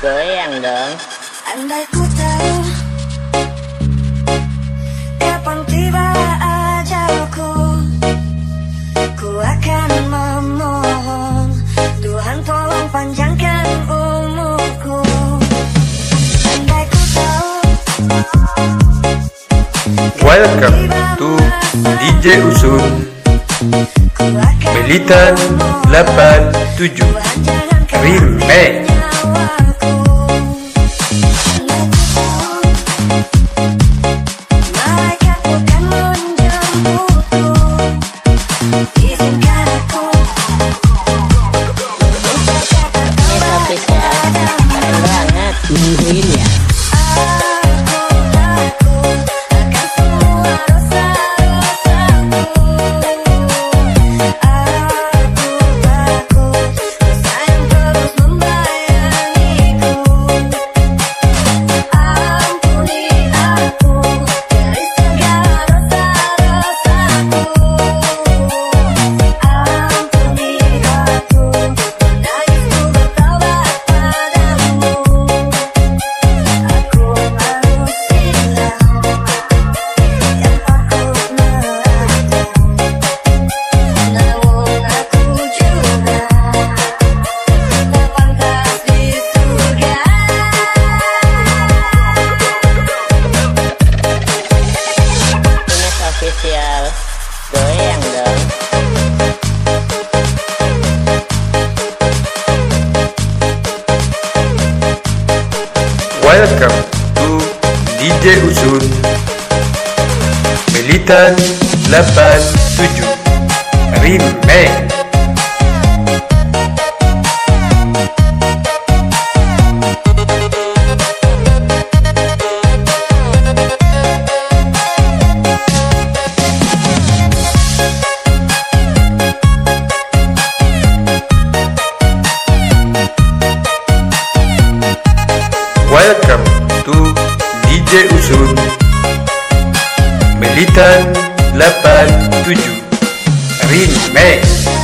Goyang dong. Andai ku tahu Kapan tiba ajalku Ku akan memohon Tuhan tolong panjangkan umurku. Andai ku tahu Welcome to DJ Usun Militan 87 Tuhan jangan Remake Welcome to DJ Usun Militan 87 Remake Sultan 87 Rin Max